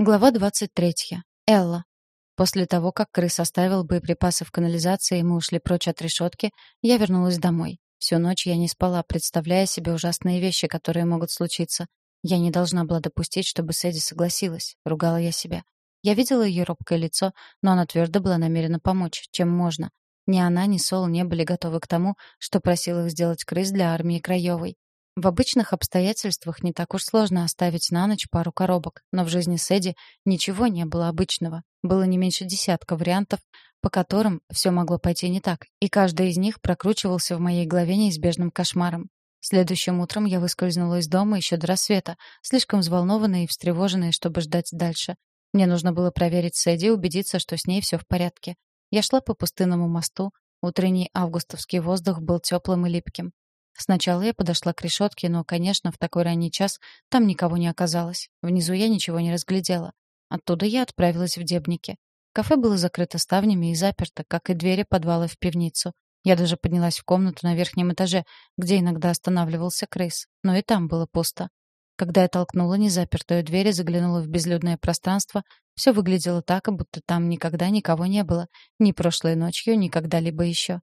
Глава 23. Элла. После того, как крыс оставил боеприпасы в канализации, и мы ушли прочь от решетки, я вернулась домой. Всю ночь я не спала, представляя себе ужасные вещи, которые могут случиться. Я не должна была допустить, чтобы Сэдди согласилась, ругала я себя. Я видела ее робкое лицо, но она твердо была намерена помочь, чем можно. Ни она, ни Сол не были готовы к тому, что просил их сделать крыс для армии Краевой. В обычных обстоятельствах не так уж сложно оставить на ночь пару коробок, но в жизни Сэдди ничего не было обычного. Было не меньше десятка вариантов, по которым все могло пойти не так, и каждый из них прокручивался в моей голове неизбежным кошмаром. Следующим утром я выскользнула из дома еще до рассвета, слишком взволнованная и встревоженная, чтобы ждать дальше. Мне нужно было проверить Сэдди и убедиться, что с ней все в порядке. Я шла по пустынному мосту, утренний августовский воздух был теплым и липким. Сначала я подошла к решетке, но, конечно, в такой ранний час там никого не оказалось. Внизу я ничего не разглядела. Оттуда я отправилась в Дебники. Кафе было закрыто ставнями и заперто, как и двери подвала в пивницу. Я даже поднялась в комнату на верхнем этаже, где иногда останавливался крыс, но и там было пусто. Когда я толкнула незапертую дверь и заглянула в безлюдное пространство, все выглядело так, будто там никогда никого не было, ни прошлой ночью, ни когда-либо еще.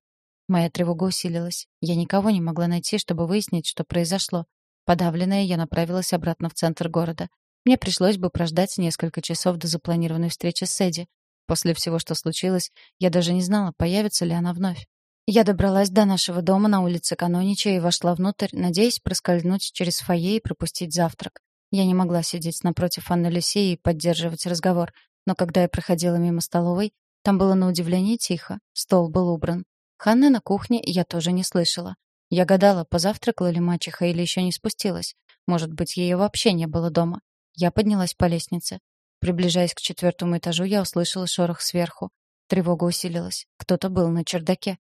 Моя тревога усилилась. Я никого не могла найти, чтобы выяснить, что произошло. Подавленная, я направилась обратно в центр города. Мне пришлось бы прождать несколько часов до запланированной встречи с Эдди. После всего, что случилось, я даже не знала, появится ли она вновь. Я добралась до нашего дома на улице Канонича и вошла внутрь, надеясь проскользнуть через фойе и пропустить завтрак. Я не могла сидеть напротив Анны Люсии и поддерживать разговор, но когда я проходила мимо столовой, там было на удивление тихо, стол был убран. Ханны на кухне я тоже не слышала. Я гадала, позавтракала ли мачеха или еще не спустилась. Может быть, ее вообще не было дома. Я поднялась по лестнице. Приближаясь к четвертому этажу, я услышала шорох сверху. Тревога усилилась. Кто-то был на чердаке.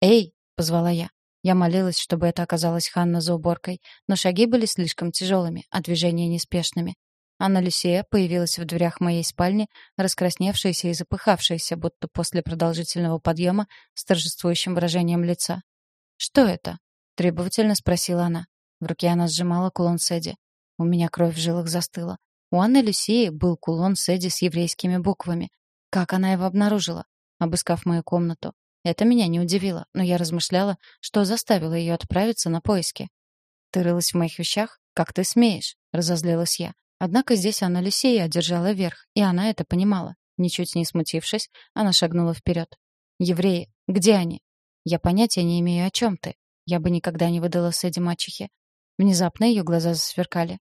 «Эй!» — позвала я. Я молилась, чтобы это оказалась Ханна за уборкой, но шаги были слишком тяжелыми, а движения неспешными. Анна Люсия появилась в дверях моей спальни, раскрасневшаяся и запыхавшаяся, будто после продолжительного подъема с торжествующим выражением лица. «Что это?» — требовательно спросила она. В руке она сжимала кулон Сэдди. У меня кровь в жилах застыла. У Анны Люсии был кулон Сэдди с еврейскими буквами. Как она его обнаружила? Обыскав мою комнату. Это меня не удивило, но я размышляла, что заставило ее отправиться на поиски. «Ты рылась в моих вещах? Как ты смеешь?» — разозлилась я. Однако здесь Анна Люсия одержала верх, и она это понимала. Ничуть не смутившись, она шагнула вперед. «Евреи, где они?» «Я понятия не имею, о чем ты. Я бы никогда не выдала Сэдди мачехе». Внезапно ее глаза засверкали.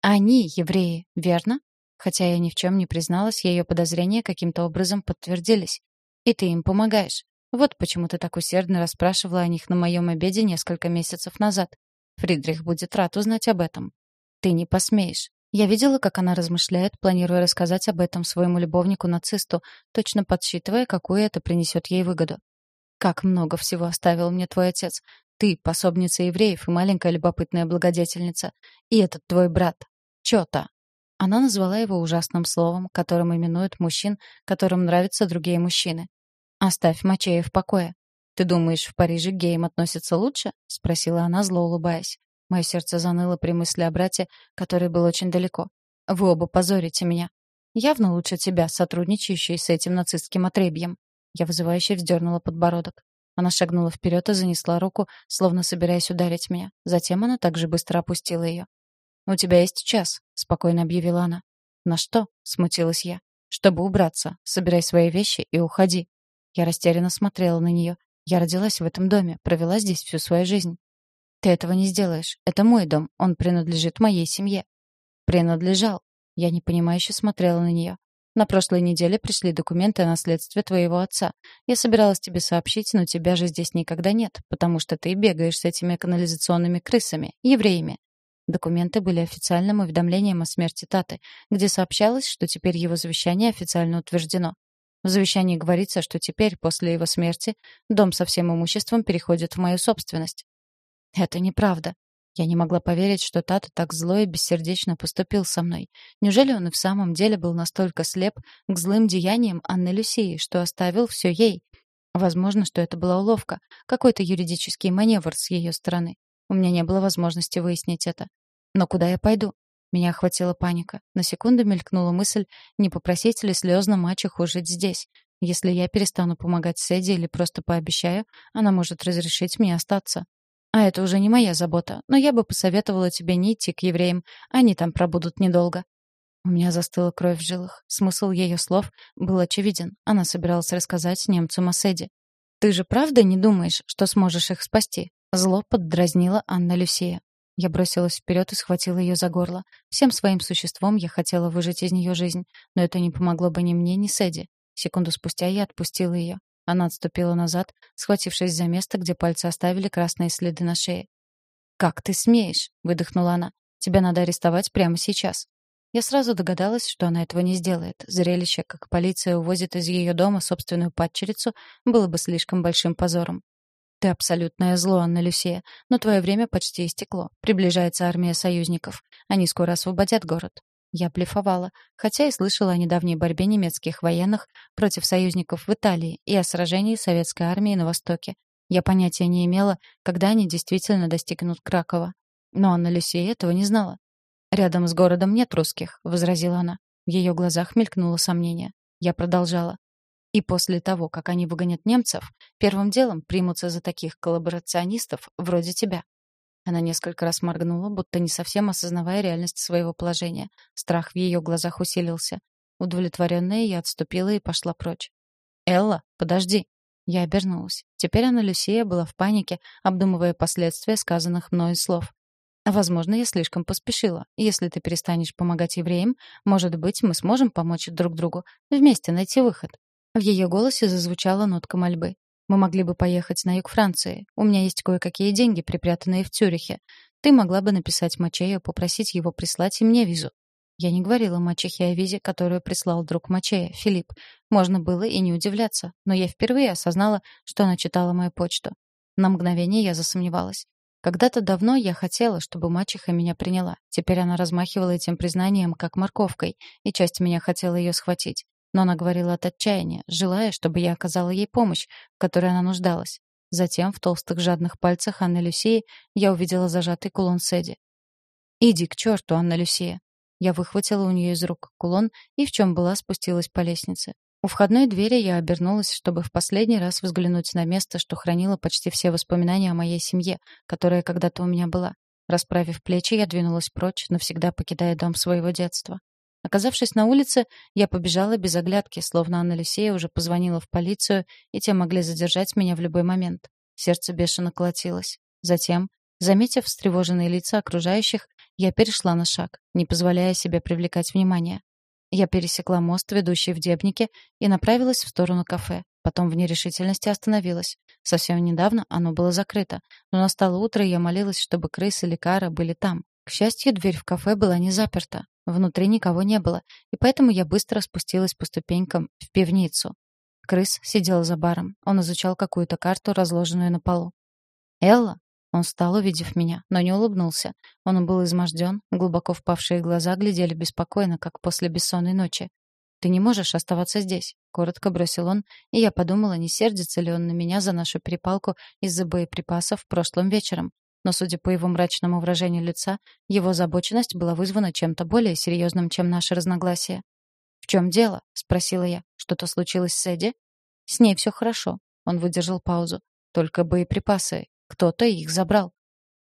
«Они евреи, верно?» Хотя я ни в чем не призналась, ее подозрения каким-то образом подтвердились. «И ты им помогаешь. Вот почему ты так усердно расспрашивала о них на моем обеде несколько месяцев назад. Фридрих будет рад узнать об этом. Ты не посмеешь. Я видела, как она размышляет, планируя рассказать об этом своему любовнику-нацисту, точно подсчитывая, какую это принесет ей выгоду. «Как много всего оставил мне твой отец. Ты — пособница евреев и маленькая любопытная благодетельница. И этот твой брат. Чё-то». Она назвала его ужасным словом, которым именуют мужчин, которым нравятся другие мужчины. «Оставь Мачея в покое. Ты думаешь, в Париже к геям относятся лучше?» — спросила она, зло улыбаясь. Мое сердце заныло при мысли о брате, который был очень далеко. Вы оба позорите меня. Явно лучше тебя, сотрудничающей с этим нацистским отребьем. Я вызывающе вздернула подбородок. Она шагнула вперед и занесла руку, словно собираясь ударить меня. Затем она также быстро опустила ее. «У тебя есть час», — спокойно объявила она. «На что?» — смутилась я. «Чтобы убраться. Собирай свои вещи и уходи». Я растерянно смотрела на нее. Я родилась в этом доме, провела здесь всю свою жизнь. Ты этого не сделаешь. Это мой дом. Он принадлежит моей семье. Принадлежал. Я непонимающе смотрела на нее. На прошлой неделе пришли документы о наследстве твоего отца. Я собиралась тебе сообщить, но тебя же здесь никогда нет, потому что ты бегаешь с этими канализационными крысами, евреями. Документы были официальным уведомлением о смерти Таты, где сообщалось, что теперь его завещание официально утверждено. В завещании говорится, что теперь, после его смерти, дом со всем имуществом переходит в мою собственность. Это неправда. Я не могла поверить, что Тата так зло и бессердечно поступил со мной. Неужели он и в самом деле был настолько слеп к злым деяниям Анны Люсии, что оставил все ей? Возможно, что это была уловка, какой-то юридический маневр с ее стороны. У меня не было возможности выяснить это. Но куда я пойду? Меня охватила паника. На секунду мелькнула мысль, не попросить ли слезно мачеху жить здесь. Если я перестану помогать Сэдди или просто пообещаю, она может разрешить мне остаться. А это уже не моя забота, но я бы посоветовала тебе не идти к евреям, они там пробудут недолго. У меня застыла кровь в жилах. Смысл ее слов был очевиден. Она собиралась рассказать немцам о Сэдди. «Ты же правда не думаешь, что сможешь их спасти?» Зло поддразнила Анна Люсия. Я бросилась вперед и схватила ее за горло. Всем своим существом я хотела выжать из нее жизнь, но это не помогло бы ни мне, ни Сэдди. Секунду спустя я отпустила ее. Она отступила назад, схватившись за место, где пальцы оставили красные следы на шее. «Как ты смеешь?» — выдохнула она. «Тебя надо арестовать прямо сейчас». Я сразу догадалась, что она этого не сделает. Зрелище, как полиция увозит из ее дома собственную падчерицу, было бы слишком большим позором. «Ты абсолютное зло, Анна Люсия, но твое время почти истекло. Приближается армия союзников. Они скоро освободят город». Я блефовала, хотя и слышала о недавней борьбе немецких военных против союзников в Италии и о сражении советской армии на Востоке. Я понятия не имела, когда они действительно достигнут Кракова. Но Анна Люсия этого не знала. «Рядом с городом нет русских», — возразила она. В ее глазах мелькнуло сомнение. Я продолжала. И после того, как они выгонят немцев, первым делом примутся за таких коллаборационистов вроде тебя. Она несколько раз моргнула, будто не совсем осознавая реальность своего положения. Страх в ее глазах усилился. Удовлетворенная, я отступила и пошла прочь. «Элла, подожди!» Я обернулась. Теперь Анна Люсия была в панике, обдумывая последствия сказанных мною слов. Возможно, я слишком поспешила. Если ты перестанешь помогать евреям, может быть, мы сможем помочь друг другу, вместе найти выход. В ее голосе зазвучала нотка мольбы. Мы могли бы поехать на юг Франции. У меня есть кое-какие деньги, припрятанные в Цюрихе. Ты могла бы написать Мачею, попросить его прислать и мне визу. Я не говорила мачехе о визе, которую прислал друг Мачея, Филипп. Можно было и не удивляться, но я впервые осознала, что она читала мою почту. На мгновение я засомневалась. Когда-то давно я хотела, чтобы мачеха меня приняла. Теперь она размахивала этим признанием, как морковкой, и часть меня хотела ее схватить. Но она говорила от отчаяния, желая, чтобы я оказала ей помощь, в которой она нуждалась. Затем в толстых жадных пальцах Анны Люсии я увидела зажатый кулон Сэдди. «Иди к черту, Анна Люсия!» Я выхватила у нее из рук кулон и в чем была спустилась по лестнице. У входной двери я обернулась, чтобы в последний раз взглянуть на место, что хранило почти все воспоминания о моей семье, которая когда-то у меня была. Расправив плечи, я двинулась прочь, навсегда покидая дом своего детства. Оказавшись на улице, я побежала без оглядки, словно Анна Люсея уже позвонила в полицию, и те могли задержать меня в любой момент. Сердце бешено колотилось. Затем, заметив встревоженные лица окружающих, я перешла на шаг, не позволяя себе привлекать внимание. Я пересекла мост, ведущий в Дебнике, и направилась в сторону кафе. Потом в нерешительности остановилась. Совсем недавно оно было закрыто, но настало утро, и я молилась, чтобы крысы или кара были там. К счастью, дверь в кафе была не заперта. Внутри никого не было, и поэтому я быстро спустилась по ступенькам в пивницу. Крыс сидел за баром. Он изучал какую-то карту, разложенную на полу. «Элла?» Он встал, увидев меня, но не улыбнулся. Он был изможден, глубоко впавшие глаза глядели беспокойно, как после бессонной ночи. «Ты не можешь оставаться здесь», — коротко бросил он, и я подумала, не сердится ли он на меня за нашу перепалку из-за боеприпасов прошлым вечером. Но, судя по его мрачному выражению лица, его озабоченность была вызвана чем-то более серьезным, чем наши разногласия. «В чем дело?» — спросила я. «Что-то случилось с Эдди?» «С ней все хорошо». Он выдержал паузу. «Только боеприпасы. Кто-то их забрал.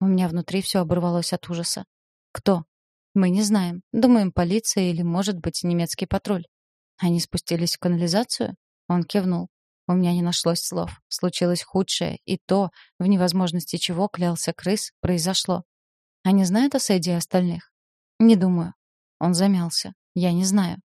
У меня внутри все оборвалось от ужаса. Кто? Мы не знаем. Думаем, полиция или, может быть, немецкий патруль. Они спустились в канализацию? Он кивнул. У меня не нашлось слов. Случилось худшее, и то, в невозможности чего клялся крыс, произошло. Они знают о Сэдди и остальных? Не думаю. Он замялся. Я не знаю.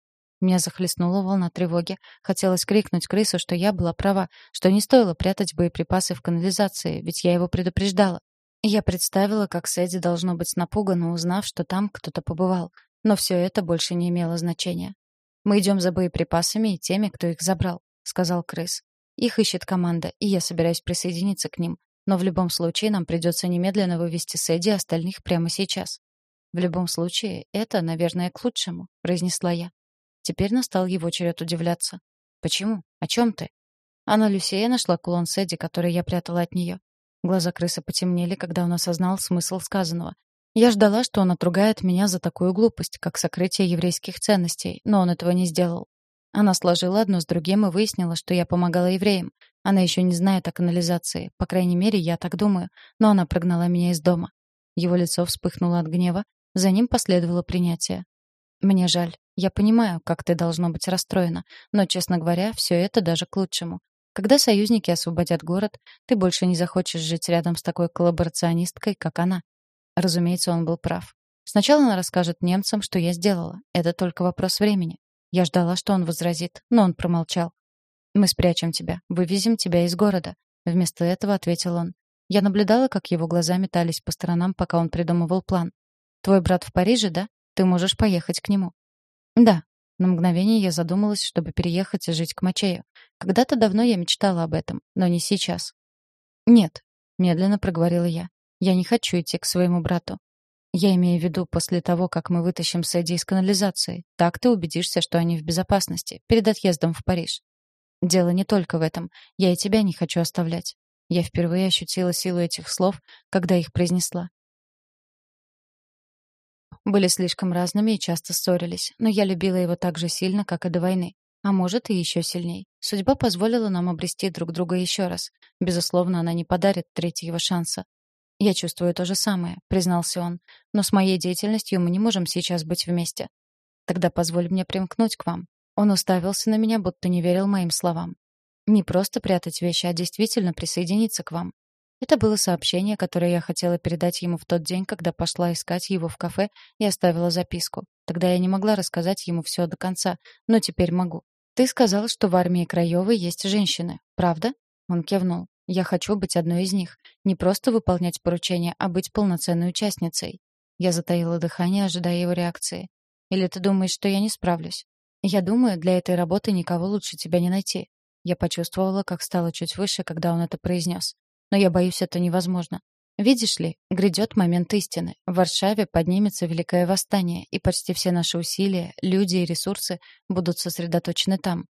Меня захлестнула волна тревоги. Хотелось крикнуть крысу, что я была права, что не стоило прятать боеприпасы в канализации, ведь я его предупреждала. Я представила, как Сэдди должно быть напугана, узнав, что там кто-то побывал. Но все это больше не имело значения. «Мы идем за боеприпасами и теми, кто их забрал», — сказал крыс. «Их ищет команда, и я собираюсь присоединиться к ним. Но в любом случае нам придется немедленно вывести Сэдди и остальных прямо сейчас». «В любом случае, это, наверное, к лучшему», — произнесла я. Теперь настал его черед удивляться. «Почему? О чем ты?» Анна Люсея нашла кулон Сэдди, который я прятала от нее. Глаза крысы потемнели, когда он осознал смысл сказанного. Я ждала, что он отругает меня за такую глупость, как сокрытие еврейских ценностей, но он этого не сделал. Она сложила одно с другим и выяснила, что я помогала евреям. Она еще не знает о канализации, по крайней мере, я так думаю, но она прогнала меня из дома. Его лицо вспыхнуло от гнева, за ним последовало принятие. Мне жаль. Я понимаю, как ты должно быть расстроена, но, честно говоря, все это даже к лучшему. Когда союзники освободят город, ты больше не захочешь жить рядом с такой коллаборационисткой, как она. Разумеется, он был прав. Сначала она расскажет немцам, что я сделала. Это только вопрос времени. Я ждала, что он возразит, но он промолчал. «Мы спрячем тебя, вывезем тебя из города», — вместо этого ответил он. Я наблюдала, как его глаза метались по сторонам, пока он придумывал план. «Твой брат в Париже, да? Ты можешь поехать к нему». «Да». На мгновение я задумалась, чтобы переехать и жить к Мачею. Когда-то давно я мечтала об этом, но не сейчас. «Нет», — медленно проговорила я. Я не хочу идти к своему брату. Я имею в виду после того, как мы вытащим Сэдди из канализации. Так ты убедишься, что они в безопасности, перед отъездом в Париж. Дело не только в этом. Я и тебя не хочу оставлять. Я впервые ощутила силу этих слов, когда их произнесла. Были слишком разными и часто ссорились, но я любила его так же сильно, как и до войны. А может, и еще сильней. Судьба позволила нам обрести друг друга еще раз. Безусловно, она не подарит третьего шанса. «Я чувствую то же самое», — признался он. «Но с моей деятельностью мы не можем сейчас быть вместе. Тогда позволь мне примкнуть к вам». Он уставился на меня, будто не верил моим словам. «Не просто прятать вещи, а действительно присоединиться к вам». Это было сообщение, которое я хотела передать ему в тот день, когда пошла искать его в кафе и оставила записку. Тогда я не могла рассказать ему все до конца, но теперь могу. «Ты сказал, что в армии Краевой есть женщины, правда?» Он кивнул. Я хочу быть одной из них. Не просто выполнять поручения, а быть полноценной участницей. Я затаила дыхание, ожидая его реакции. Или ты думаешь, что я не справлюсь? Я думаю, для этой работы никого лучше тебя не найти. Я почувствовала, как стало чуть выше, когда он это произнес. Но я боюсь, это невозможно. Видишь ли, грядет момент истины. В Варшаве поднимется великое восстание, и почти все наши усилия, люди и ресурсы будут сосредоточены там.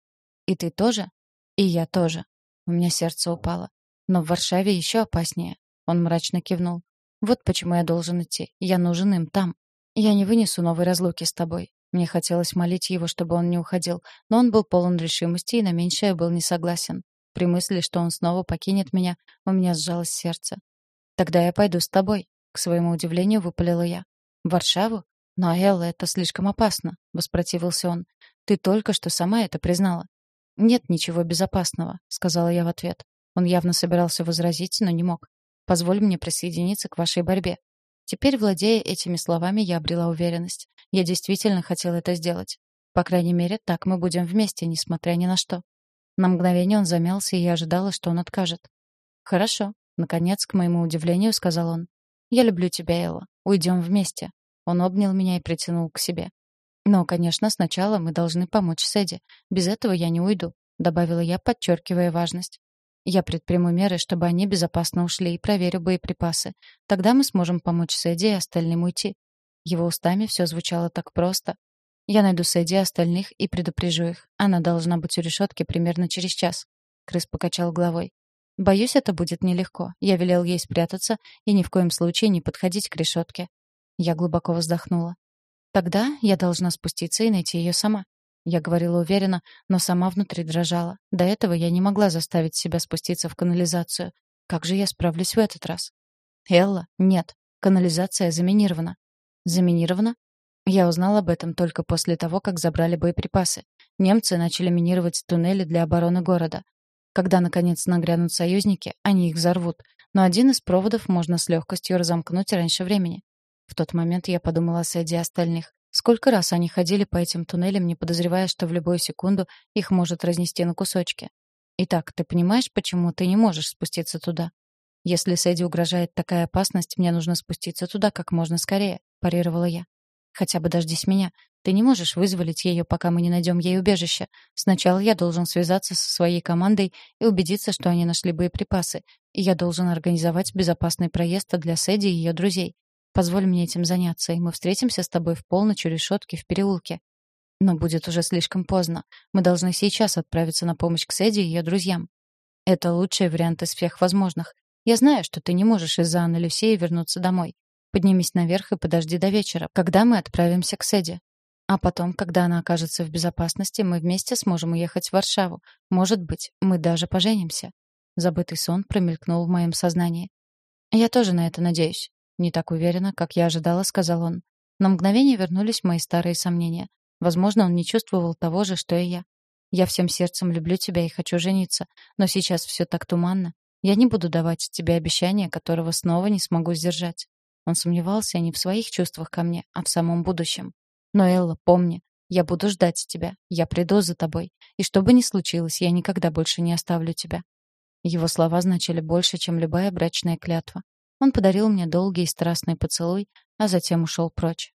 И ты тоже? И я тоже. У меня сердце упало. Но в Варшаве еще опаснее. Он мрачно кивнул. Вот почему я должен идти. Я нужен им там. Я не вынесу новой разлуки с тобой. Мне хотелось молить его, чтобы он не уходил, но он был полон решимости и на меньшее был не согласен. При мысли, что он снова покинет меня, у меня сжалось сердце. «Тогда я пойду с тобой», — к своему удивлению выпалила я. «В Варшаву? Но, Элла, это слишком опасно», — воспротивился он. «Ты только что сама это признала». «Нет ничего безопасного», — сказала я в ответ. Он явно собирался возразить, но не мог. «Позволь мне присоединиться к вашей борьбе». Теперь, владея этими словами, я обрела уверенность. Я действительно хотела это сделать. По крайней мере, так мы будем вместе, несмотря ни на что. На мгновение он замялся, и я ожидала, что он откажет. «Хорошо», — наконец, к моему удивлению, сказал он. «Я люблю тебя, Элла. Уйдем вместе». Он обнял меня и притянул к себе. «Но, конечно, сначала мы должны помочь Сэдди. Без этого я не уйду», — добавила я, подчеркивая важность. Я предприму меры, чтобы они безопасно ушли, и проверю боеприпасы. Тогда мы сможем помочь Сэдди и остальным уйти. Его устами все звучало так просто. Я найду Сэдди и остальных и предупрежу их. Она должна быть у решетки примерно через час. Крыс покачал головой. Боюсь, это будет нелегко. Я велел ей спрятаться и ни в коем случае не подходить к решетке. Я глубоко вздохнула. Тогда я должна спуститься и найти ее сама. Я говорила уверенно, но сама внутри дрожала. До этого я не могла заставить себя спуститься в канализацию. Как же я справлюсь в этот раз? Элла? Нет. Канализация заминирована. Заминирована? Я узнал об этом только после того, как забрали боеприпасы. Немцы начали минировать туннели для обороны города. Когда, наконец, нагрянут союзники, они их взорвут. Но один из проводов можно с легкостью разомкнуть раньше времени. В тот момент я подумала о Сэдди остальных. Сколько раз они ходили по этим туннелям, не подозревая, что в любую секунду их может разнести на кусочки. Итак, ты понимаешь, почему ты не можешь спуститься туда? Если Сэдди угрожает такая опасность, мне нужно спуститься туда как можно скорее, парировала я. Хотя бы дождись меня. Ты не можешь вызволить ее, пока мы не найдем ей убежище. Сначала я должен связаться со своей командой и убедиться, что они нашли боеприпасы. И я должен организовать безопасный проезд для Сэдди и ее друзей. Позволь мне этим заняться, и мы встретимся с тобой в полночь у решетки в переулке. Но будет уже слишком поздно. Мы должны сейчас отправиться на помощь к Сэдди и ее друзьям. Это лучший вариант из всех возможных. Я знаю, что ты не можешь из-за Анны Люсеи вернуться домой. Поднимись наверх и подожди до вечера, когда мы отправимся к Седи. А потом, когда она окажется в безопасности, мы вместе сможем уехать в Варшаву. Может быть, мы даже поженимся. Забытый сон промелькнул в моем сознании. Я тоже на это надеюсь. Не так уверенно, как я ожидала, сказал он. На мгновение вернулись мои старые сомнения. Возможно, он не чувствовал того же, что и я. Я всем сердцем люблю тебя и хочу жениться, но сейчас все так туманно. Я не буду давать тебе обещания, которого снова не смогу сдержать. Он сомневался не в своих чувствах ко мне, а в самом будущем. Но, Элла, помни, я буду ждать тебя. Я приду за тобой. И что бы ни случилось, я никогда больше не оставлю тебя. Его слова значили больше, чем любая брачная клятва. Он подарил мне долгий и страстный поцелуй, а затем ушел прочь.